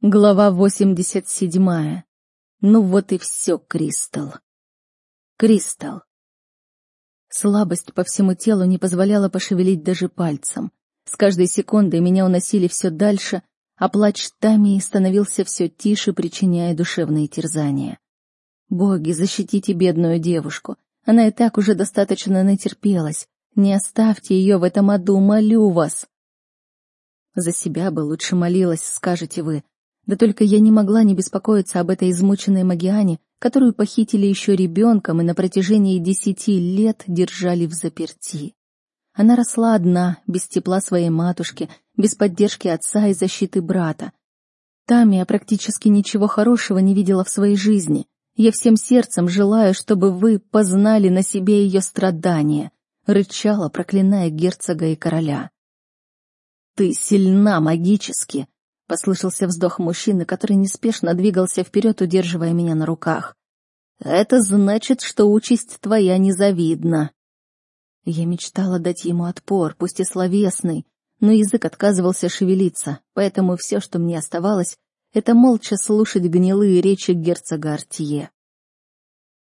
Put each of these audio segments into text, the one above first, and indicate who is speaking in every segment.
Speaker 1: Глава 87. Ну вот и все, Кристал. Кристал. Слабость по всему телу не позволяла пошевелить даже пальцем. С каждой секундой меня уносили все дальше, а плач Тамии становился все тише, причиняя душевные терзания. Боги, защитите бедную девушку. Она и так уже достаточно натерпелась. Не оставьте ее в этом аду, молю вас. За себя бы лучше молилась, скажете вы, да только я не могла не беспокоиться об этой измученной Магиане, которую похитили еще ребенком и на протяжении десяти лет держали в заперти. Она росла одна, без тепла своей матушки, без поддержки отца и защиты брата. Тамия практически ничего хорошего не видела в своей жизни. Я всем сердцем желаю, чтобы вы познали на себе ее страдания, рычала, проклиная герцога и короля. Ты сильна магически, Послышался вздох мужчины, который неспешно двигался вперед, удерживая меня на руках. «Это значит, что участь твоя незавидна». Я мечтала дать ему отпор, пусть и словесный, но язык отказывался шевелиться, поэтому все, что мне оставалось, это молча слушать гнилые речи герцога Артье.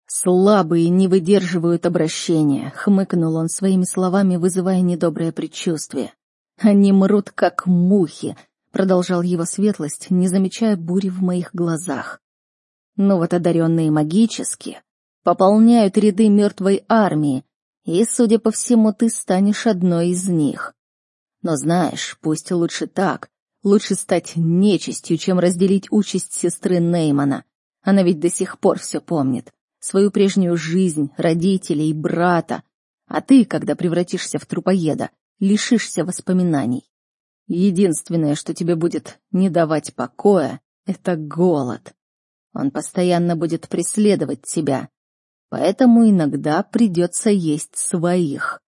Speaker 1: «Слабые не выдерживают обращения», — хмыкнул он своими словами, вызывая недоброе предчувствие. «Они мрут, как мухи, — продолжал его светлость, не замечая бури в моих глазах. «Но вот одаренные магически пополняют ряды мертвой армии, и, судя по всему, ты станешь одной из них. Но знаешь, пусть лучше так, лучше стать нечистью, чем разделить участь сестры Неймана. Она ведь до сих пор все помнит. Свою прежнюю жизнь, родителей, брата. А ты, когда превратишься в трупоеда, лишишься воспоминаний. Единственное, что тебе будет не давать покоя, — это голод. Он постоянно будет преследовать тебя, поэтому иногда придется есть своих.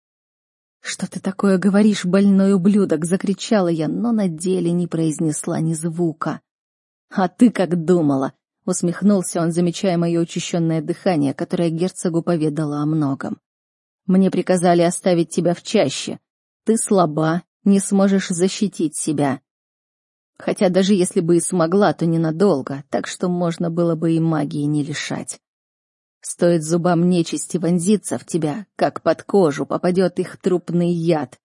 Speaker 1: «Что ты такое говоришь, больной ублюдок?» — закричала я, но на деле не произнесла ни звука. «А ты как думала?» — усмехнулся он, замечая мое учащенное дыхание, которое герцогу поведало о многом. «Мне приказали оставить тебя в чаще. Ты слаба не сможешь защитить себя. Хотя даже если бы и смогла, то ненадолго, так что можно было бы и магии не лишать. Стоит зубам нечисти вонзиться в тебя, как под кожу попадет их трупный яд.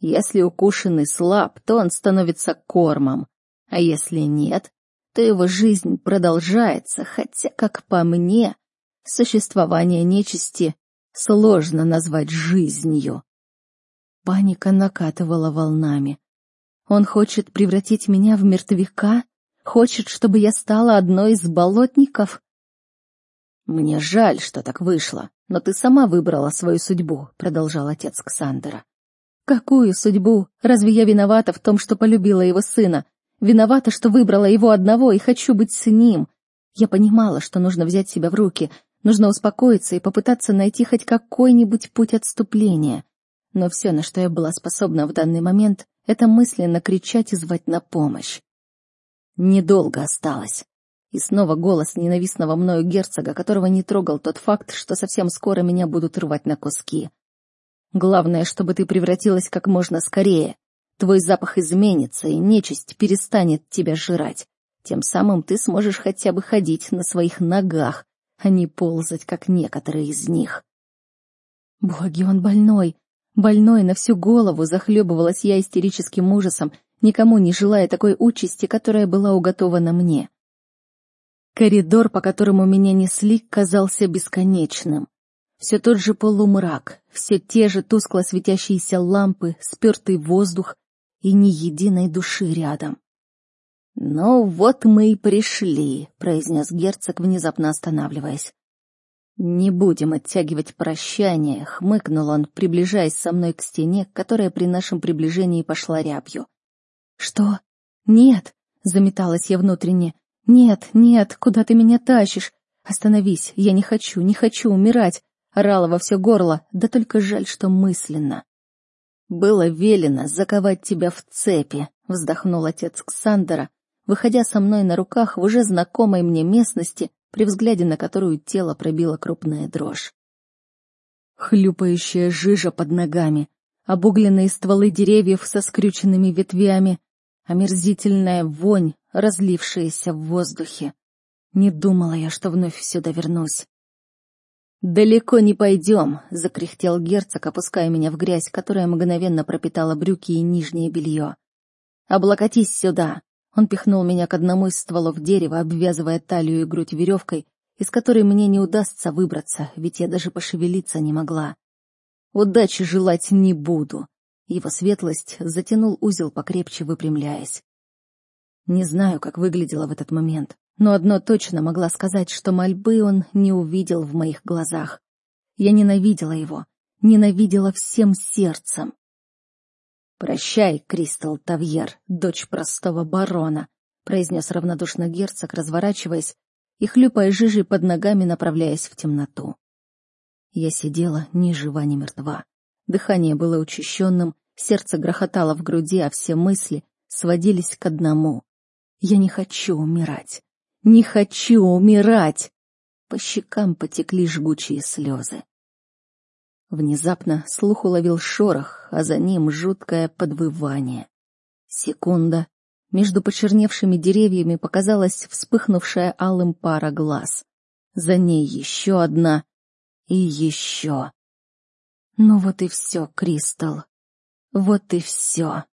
Speaker 1: Если укушенный слаб, то он становится кормом, а если нет, то его жизнь продолжается, хотя, как по мне, существование нечисти сложно назвать жизнью. Паника накатывала волнами. Он хочет превратить меня в мертвяка? Хочет, чтобы я стала одной из болотников? Мне жаль, что так вышло, но ты сама выбрала свою судьбу, продолжал отец Ксандера. Какую судьбу? Разве я виновата в том, что полюбила его сына? Виновата, что выбрала его одного и хочу быть с ним. Я понимала, что нужно взять себя в руки, нужно успокоиться и попытаться найти хоть какой-нибудь путь отступления но все, на что я была способна в данный момент, это мысленно кричать и звать на помощь. Недолго осталось. И снова голос ненавистного мною герцога, которого не трогал тот факт, что совсем скоро меня будут рвать на куски. Главное, чтобы ты превратилась как можно скорее. Твой запах изменится, и нечисть перестанет тебя жрать. Тем самым ты сможешь хотя бы ходить на своих ногах, а не ползать, как некоторые из них. Боги, он больной, Больной на всю голову захлебывалась я истерическим ужасом, никому не желая такой участи, которая была уготована мне. Коридор, по которому меня несли, казался бесконечным. Все тот же полумрак, все те же тускло светящиеся лампы, спертый воздух и ни единой души рядом. «Ну вот мы и пришли», — произнес герцог, внезапно останавливаясь. «Не будем оттягивать прощание», — хмыкнул он, приближаясь со мной к стене, которая при нашем приближении пошла рябью. «Что? Нет!» — заметалась я внутренне. «Нет, нет, куда ты меня тащишь? Остановись, я не хочу, не хочу умирать!» — орала во все горло, да только жаль, что мысленно. «Было велено заковать тебя в цепи», — вздохнул отец Ксандера, выходя со мной на руках в уже знакомой мне местности при взгляде на которую тело пробило крупная дрожь. Хлюпающая жижа под ногами, обугленные стволы деревьев со скрюченными ветвями, омерзительная вонь, разлившаяся в воздухе. Не думала я, что вновь сюда вернусь. «Далеко не пойдем», — закряхтел герцог, опуская меня в грязь, которая мгновенно пропитала брюки и нижнее белье. «Облокотись сюда!» Он пихнул меня к одному из стволов дерева, обвязывая талию и грудь веревкой, из которой мне не удастся выбраться, ведь я даже пошевелиться не могла. «Удачи желать не буду!» Его светлость затянул узел покрепче, выпрямляясь. Не знаю, как выглядела в этот момент, но одно точно могла сказать, что мольбы он не увидел в моих глазах. Я ненавидела его, ненавидела всем сердцем. «Прощай, Кристал Тавьер, дочь простого барона», — произнес равнодушно герцог, разворачиваясь и хлюпая жижей под ногами, направляясь в темноту. Я сидела ни жива, ни мертва. Дыхание было учащенным, сердце грохотало в груди, а все мысли сводились к одному. Я не хочу умирать. Не хочу умирать! По щекам потекли жгучие слезы. Внезапно слух уловил шорох, а за ним жуткое подвывание. Секунда. Между почерневшими деревьями показалась вспыхнувшая алым пара глаз. За ней еще одна и еще. Ну вот и все, Кристал. Вот и все.